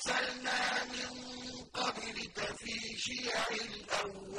أَرْسَلْنَا مِن قَبْلِكَ فِي شِيَعِ الْأَوَّلِينَ